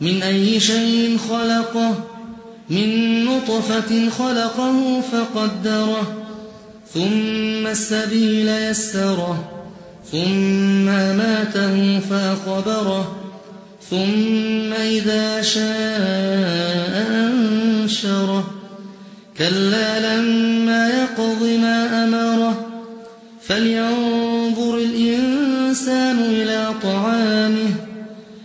من أي شيء خلقه من نطفة خلقه فقدره ثم السبيل يسره ثم ماته فأقبره ثم إذا شاء أنشره. كلا لما يقض ما أمره فلينظر